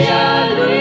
gloria lui.